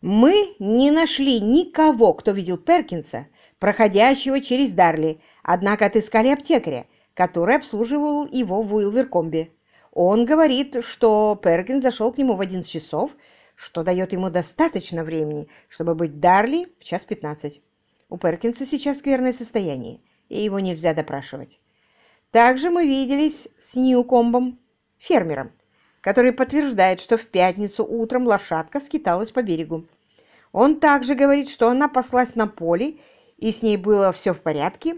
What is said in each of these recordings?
Мы не нашли никого, кто видел Перкинса, проходящего через Дарли, однако отыскали аптекаря, который обслуживал его в Уилверкомбе. Он говорит, что Перкинс зашел к нему в 11 часов, что дает ему достаточно времени, чтобы быть в Дарли в час пятнадцать. У Перкинса сейчас скверное состояние, и его нельзя допрашивать. Также мы виделись с Ньюкомбом, фермером, который подтверждает, что в пятницу утром лошадка скиталась по берегу. Он также говорит, что она паслась на поле, и с ней было все в порядке,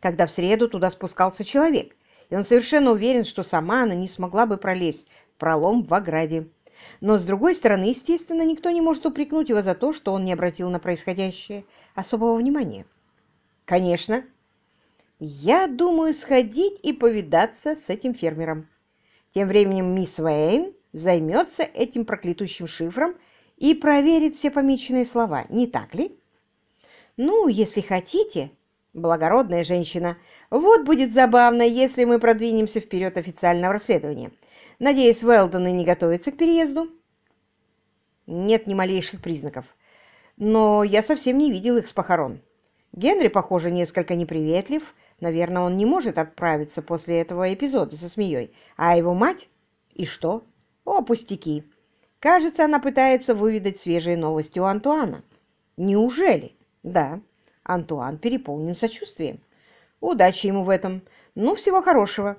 когда в среду туда спускался человек, и он совершенно уверен, что сама она не смогла бы пролезть в пролом в ограде. Но, с другой стороны, естественно, никто не может упрекнуть его за то, что он не обратил на происходящее особого внимания. Конечно, я думаю сходить и повидаться с этим фермером. Тем временем мисс Вейн займется этим проклятущим шифром и проверит все помеченные слова, не так ли? Ну, если хотите, благородная женщина, вот будет забавно, если мы продвинемся вперед официального расследования. Надеюсь, Уэлдоны не готовятся к переезду? Нет ни малейших признаков. Но я совсем не видел их с похорон. Генри, похоже, несколько неприветлив, Наверное, он не может отправиться после этого эпизода со змеей. А его мать? И что? О, пустяки. Кажется, она пытается выведать свежие новости у Антуана. Неужели? Да. Антуан переполнен сочувствием. Удачи ему в этом. Ну, всего хорошего.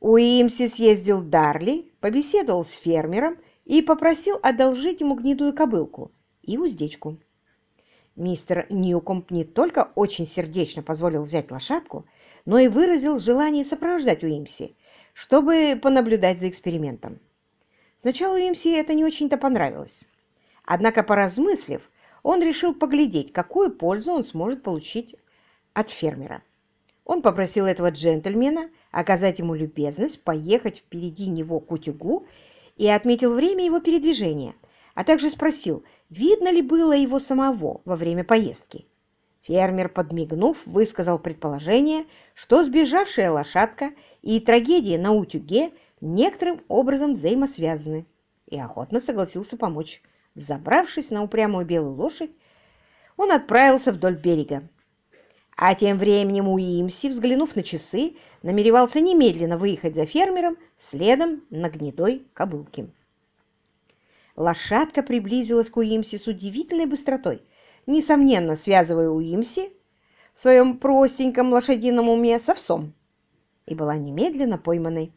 Уимси съездил Дарли, побеседовал с фермером и попросил одолжить ему гнедую кобылку и уздечку. Мистер Ньюкомп не только очень сердечно позволил взять лошадку, но и выразил желание сопровождать Уимси, чтобы понаблюдать за экспериментом. Сначала Уимси это не очень-то понравилось. Однако, поразмыслив, он решил поглядеть, какую пользу он сможет получить от фермера. Он попросил этого джентльмена оказать ему любезность, поехать впереди него к утюгу и отметил время его передвижения, а также спросил, видно ли было его самого во время поездки. Фермер, подмигнув, высказал предположение, что сбежавшая лошадка и трагедия на утюге некоторым образом взаимосвязаны, и охотно согласился помочь. Забравшись на упрямую белую лошадь, он отправился вдоль берега. А тем временем Уимси, взглянув на часы, намеревался немедленно выехать за фермером следом на гнедой кобылке. Лошадка приблизилась к Уимси с удивительной быстротой, несомненно связывая Уимси в своем простеньком лошадином уме с овсом, и была немедленно пойманной.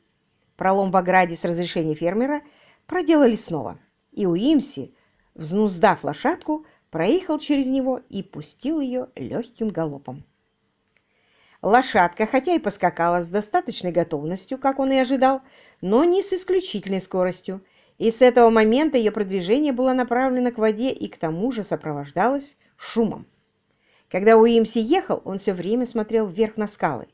Пролом в ограде с разрешения фермера проделали снова, и Уимси, взнуздав лошадку, проехал через него и пустил ее легким галопом. Лошадка, хотя и поскакала с достаточной готовностью, как он и ожидал, но не с исключительной скоростью, и с этого момента ее продвижение было направлено к воде и к тому же сопровождалось шумом. Когда Уимси ехал, он все время смотрел вверх на скалы.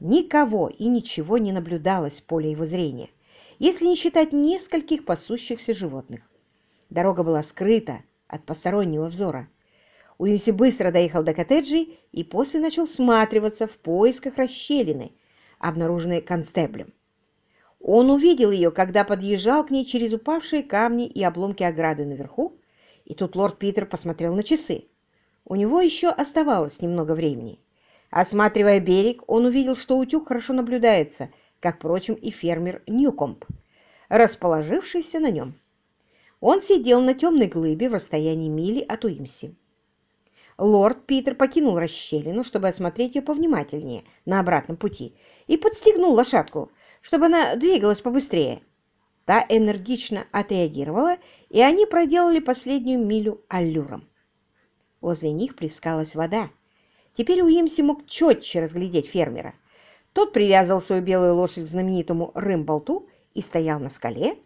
Никого и ничего не наблюдалось в поле его зрения, если не считать нескольких пасущихся животных. Дорога была скрыта от постороннего взора. Уимси быстро доехал до коттеджей и после начал всматриваться в поисках расщелины, обнаруженной констеблем. Он увидел ее, когда подъезжал к ней через упавшие камни и обломки ограды наверху, и тут лорд Питер посмотрел на часы. У него еще оставалось немного времени. Осматривая берег, он увидел, что утюг хорошо наблюдается, как, впрочем, и фермер Ньюкомп, расположившийся на нем. Он сидел на темной глыбе в расстоянии мили от Уимси. Лорд Питер покинул расщелину, чтобы осмотреть ее повнимательнее на обратном пути, и подстегнул лошадку – чтобы она двигалась побыстрее. Та энергично отреагировала, и они проделали последнюю милю аллюром. Возле них плескалась вода. Теперь Уимси мог четче разглядеть фермера. Тот привязывал свою белую лошадь к знаменитому рымболту и стоял на скале,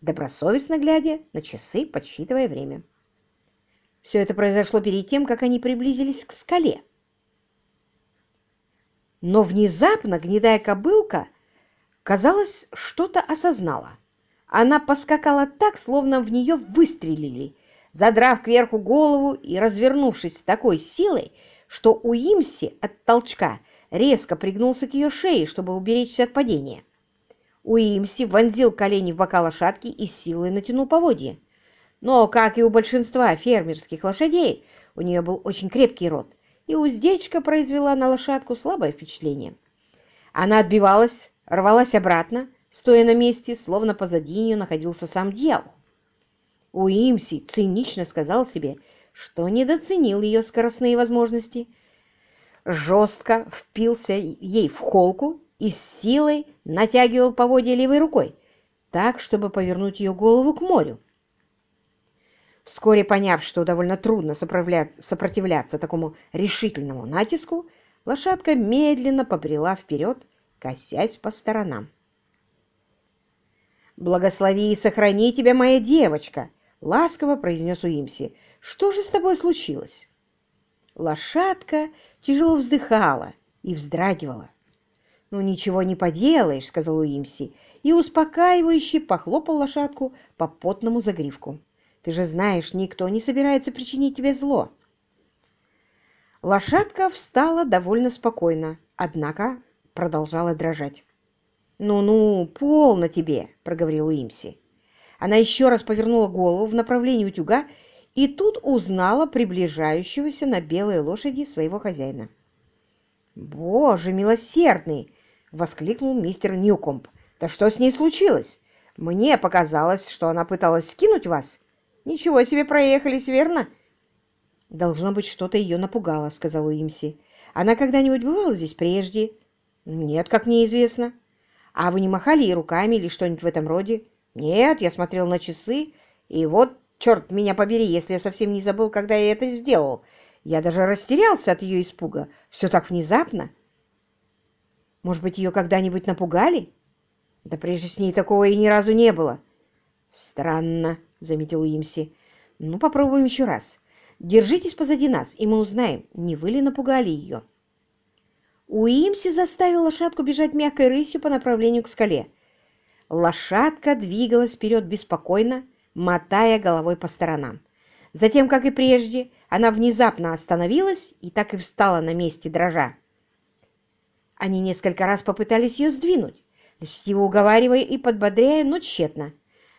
добросовестно глядя на часы, подсчитывая время. Все это произошло перед тем, как они приблизились к скале. Но внезапно гнедая кобылка Казалось, что-то осознала. Она поскакала так, словно в нее выстрелили, задрав кверху голову и развернувшись с такой силой, что у Имси от толчка резко пригнулся к ее шее, чтобы уберечься от падения. Уимси вонзил колени в бока лошадки и силой натянул поводья. Но, как и у большинства фермерских лошадей, у нее был очень крепкий рот, и уздечка произвела на лошадку слабое впечатление. Она отбивалась, рвалась обратно, стоя на месте, словно позади нее находился сам дьявол. Уимси цинично сказал себе, что недооценил ее скоростные возможности, жестко впился ей в холку и с силой натягивал поводья левой рукой, так, чтобы повернуть ее голову к морю. Вскоре поняв, что довольно трудно сопротивляться такому решительному натиску, лошадка медленно побрела вперед, косясь по сторонам. «Благослови и сохрани тебя, моя девочка!» — ласково произнес Уимси. «Что же с тобой случилось?» Лошадка тяжело вздыхала и вздрагивала. «Ну, ничего не поделаешь», — сказал Уимси, и успокаивающе похлопал лошадку по потному загривку. Ты же знаешь, никто не собирается причинить тебе зло. Лошадка встала довольно спокойно, однако продолжала дрожать. «Ну-ну, полно тебе!» — проговорил Уимси. Она еще раз повернула голову в направлении утюга и тут узнала приближающегося на белой лошади своего хозяина. «Боже милосердный!» — воскликнул мистер Ньюкомп. «Да что с ней случилось? Мне показалось, что она пыталась скинуть вас. Ничего себе проехались, верно? Должно быть, что-то ее напугало, сказал Уимси. Она когда-нибудь бывала здесь прежде? Нет, как мне известно. А вы не махали ей руками или что-нибудь в этом роде? Нет, я смотрел на часы, и вот, черт меня побери, если я совсем не забыл, когда я это сделал. Я даже растерялся от ее испуга. Все так внезапно. Может быть, ее когда-нибудь напугали? Да прежде с ней такого и ни разу не было. Странно, заметил Уимси. «Ну, попробуем еще раз. Держитесь позади нас, и мы узнаем, не вы ли напугали ее». Уимси заставил лошадку бежать мягкой рысью по направлению к скале. Лошадка двигалась вперед беспокойно, мотая головой по сторонам. Затем, как и прежде, она внезапно остановилась и так и встала на месте дрожа. Они несколько раз попытались ее сдвинуть, льстиво уговаривая и подбодряя, но тщетно.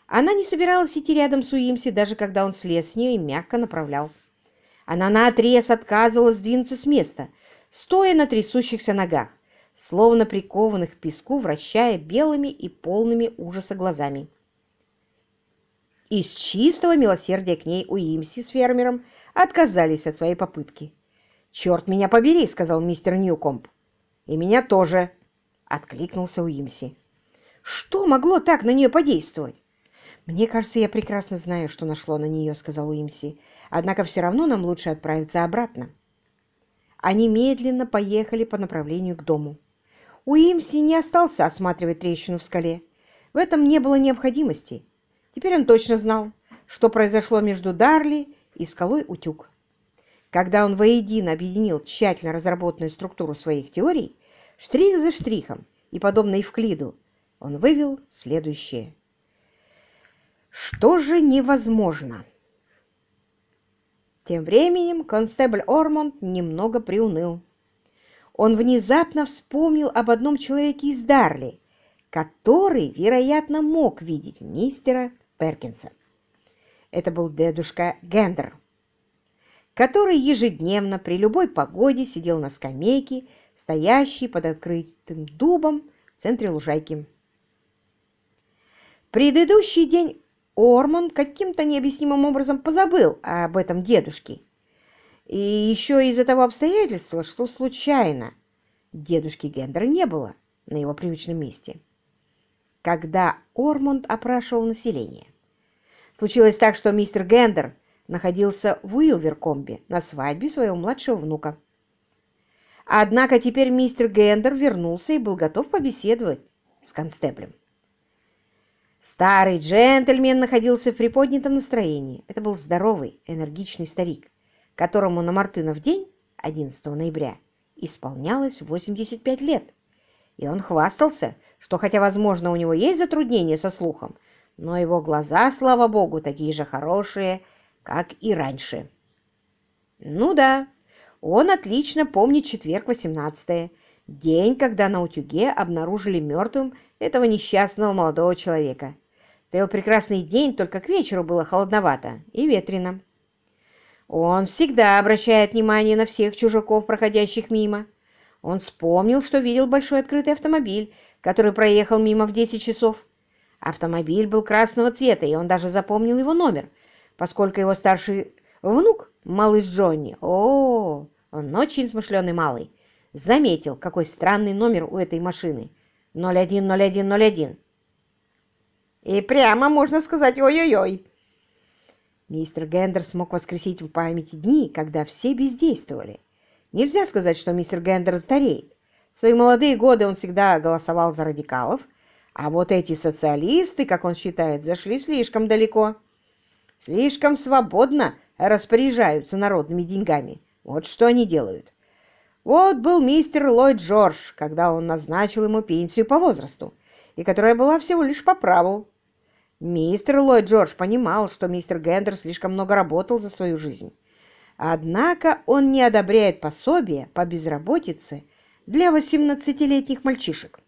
Она не собиралась идти рядом с Уимси, даже когда он слез с нее и мягко направлял. Она наотрез отказывалась сдвинуться с места, стоя на трясущихся ногах, словно прикованных к песку, вращая белыми и полными ужаса глазами. Из чистого милосердия к ней Уимси с фермером отказались от своей попытки. «Черт меня побери!» — сказал мистер Ньюкомп. «И меня тоже!» — откликнулся Уимси. «Что могло так на нее подействовать? «Мне кажется, я прекрасно знаю, что нашло на нее», — сказал Уимси. «Однако все равно нам лучше отправиться обратно». Они медленно поехали по направлению к дому. Уимси не остался осматривать трещину в скале. В этом не было необходимости. Теперь он точно знал, что произошло между Дарли и скалой Утюг. Когда он воедино объединил тщательно разработанную структуру своих теорий, штрих за штрихом и подобно Евклиду, он вывел следующее. Что же невозможно? Тем временем констебль Ормонд немного приуныл. Он внезапно вспомнил об одном человеке из Дарли, который, вероятно, мог видеть мистера Перкинса. Это был дедушка Гендер, который ежедневно при любой погоде сидел на скамейке, стоящей под открытым дубом в центре лужайки. Предыдущий день Орман каким-то необъяснимым образом позабыл об этом дедушке. И еще из-за того обстоятельства, что случайно дедушки Гендера не было на его привычном месте. Когда Ормонд опрашивал население. Случилось так, что мистер Гендер находился в Уилверкомбе на свадьбе своего младшего внука. Однако теперь мистер Гендер вернулся и был готов побеседовать с констеблем. Старый джентльмен находился в приподнятом настроении. Это был здоровый, энергичный старик, которому на Мартынов день, 11 ноября, исполнялось 85 лет. И он хвастался, что хотя, возможно, у него есть затруднения со слухом, но его глаза, слава богу, такие же хорошие, как и раньше. Ну да, он отлично помнит четверг 18 день, когда на утюге обнаружили мертвым этого несчастного молодого человека. Стоял прекрасный день, только к вечеру было холодновато и ветрено. Он всегда обращает внимание на всех чужаков, проходящих мимо. Он вспомнил, что видел большой открытый автомобиль, который проехал мимо в 10 часов. Автомобиль был красного цвета, и он даже запомнил его номер, поскольку его старший внук, малыш Джонни, о, он очень смышленый малый, заметил, какой странный номер у этой машины. 010101. И прямо можно сказать ой-ой-ой. Мистер Гендер смог воскресить в памяти дни, когда все бездействовали. Нельзя сказать, что мистер Гендер стареет. В свои молодые годы он всегда голосовал за радикалов, а вот эти социалисты, как он считает, зашли слишком далеко. Слишком свободно распоряжаются народными деньгами. Вот что они делают. Вот был мистер Ллойд Джордж, когда он назначил ему пенсию по возрасту, и которая была всего лишь по праву. Мистер Ллойд Джордж понимал, что мистер Гендер слишком много работал за свою жизнь. Однако он не одобряет пособие по безработице для 18-летних мальчишек.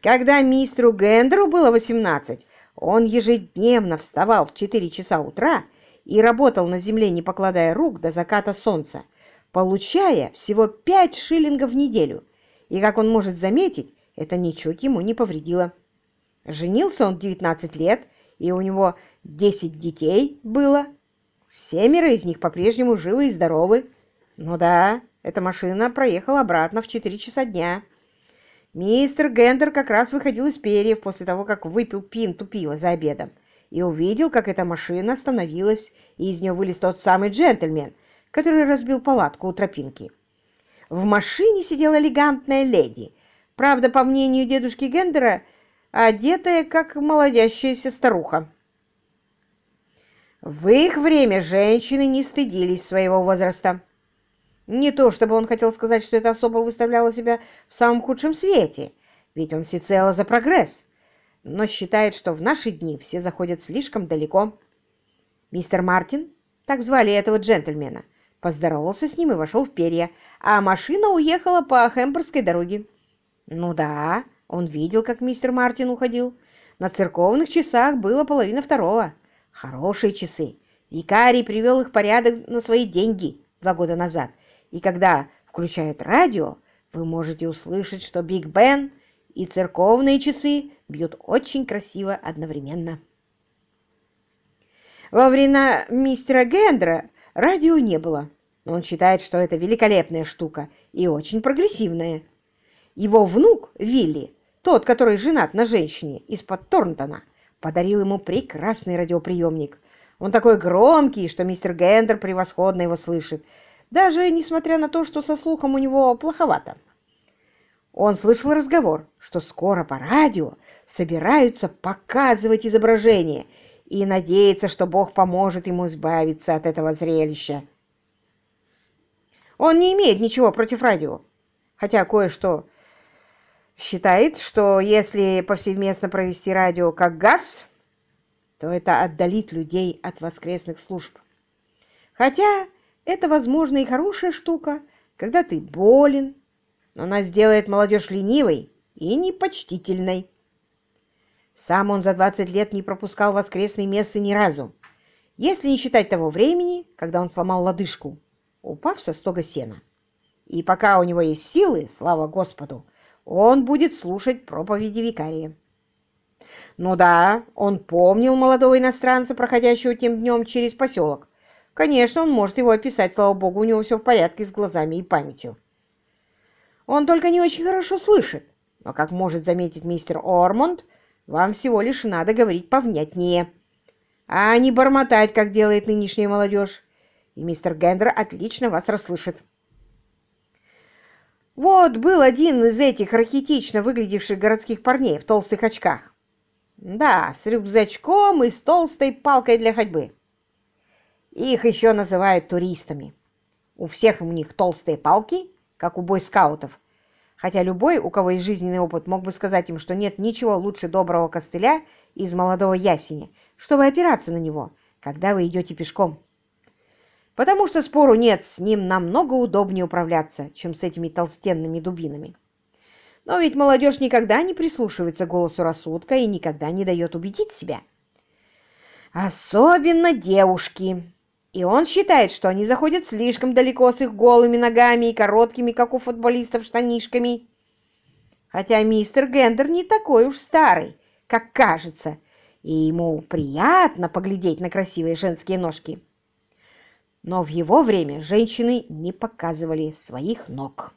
Когда мистеру Гендеру было 18, он ежедневно вставал в 4 часа утра и работал на земле, не покладая рук до заката солнца, получая всего 5 шиллингов в неделю. И, как он может заметить, это ничуть ему не повредило. Женился он в 19 лет, и у него 10 детей было. Семеро из них по-прежнему живы и здоровы. Ну да, эта машина проехала обратно в 4 часа дня. Мистер Гендер как раз выходил из перьев после того, как выпил пинту пива за обедом, и увидел, как эта машина остановилась, и из нее вылез тот самый джентльмен, который разбил палатку у тропинки. В машине сидела элегантная леди. Правда, по мнению дедушки Гендера, одетая как молодящаяся старуха. В их время женщины не стыдились своего возраста. Не то, чтобы он хотел сказать, что эта особа выставляла себя в самом худшем свете, ведь он всецело за прогресс, но считает, что в наши дни все заходят слишком далеко. Мистер Мартин, так звали этого джентльмена, поздоровался с ним и вошел в перья, а машина уехала по Хэмбургской дороге. Ну да, он видел, как мистер Мартин уходил. На церковных часах было половина второго. Хорошие часы. Викарий привел их в порядок на свои деньги два года назад и когда включают радио, вы можете услышать, что Биг Бен и церковные часы бьют очень красиво одновременно. Во время мистера Гендера радио не было, но он считает, что это великолепная штука и очень прогрессивная. Его внук Вилли, тот, который женат на женщине из-под Торнтона, подарил ему прекрасный радиоприемник. Он такой громкий, что мистер Гендер превосходно его слышит, даже несмотря на то, что со слухом у него плоховато. Он слышал разговор, что скоро по радио собираются показывать изображение и надеется, что Бог поможет ему избавиться от этого зрелища. Он не имеет ничего против радио, хотя кое-что считает, что если повсеместно провести радио как газ, то это отдалит людей от воскресных служб. Хотя это, возможно, и хорошая штука, когда ты болен, но она сделает молодежь ленивой и непочтительной. Сам он за 20 лет не пропускал воскресной мессы ни разу, если не считать того времени, когда он сломал лодыжку, упав со стога сена. И пока у него есть силы, слава Господу, он будет слушать проповеди викария. Ну да, он помнил молодого иностранца, проходящего тем днем через поселок, Конечно, он может его описать, слава богу, у него все в порядке с глазами и памятью. Он только не очень хорошо слышит, но, как может заметить мистер Ормонд, вам всего лишь надо говорить повнятнее, а не бормотать, как делает нынешняя молодежь, и мистер Гендер отлично вас расслышит. Вот был один из этих рахитично выглядевших городских парней в толстых очках. Да, с рюкзачком и с толстой палкой для ходьбы. Их еще называют туристами. У всех у них толстые палки, как у бойскаутов. Хотя любой, у кого есть жизненный опыт, мог бы сказать им, что нет ничего лучше доброго костыля из молодого ясеня, чтобы опираться на него, когда вы идете пешком. Потому что спору нет, с ним намного удобнее управляться, чем с этими толстенными дубинами. Но ведь молодежь никогда не прислушивается голосу рассудка и никогда не дает убедить себя. Особенно девушки. И он считает, что они заходят слишком далеко с их голыми ногами и короткими, как у футболистов, штанишками. Хотя мистер Гендер не такой уж старый, как кажется, и ему приятно поглядеть на красивые женские ножки. Но в его время женщины не показывали своих ног.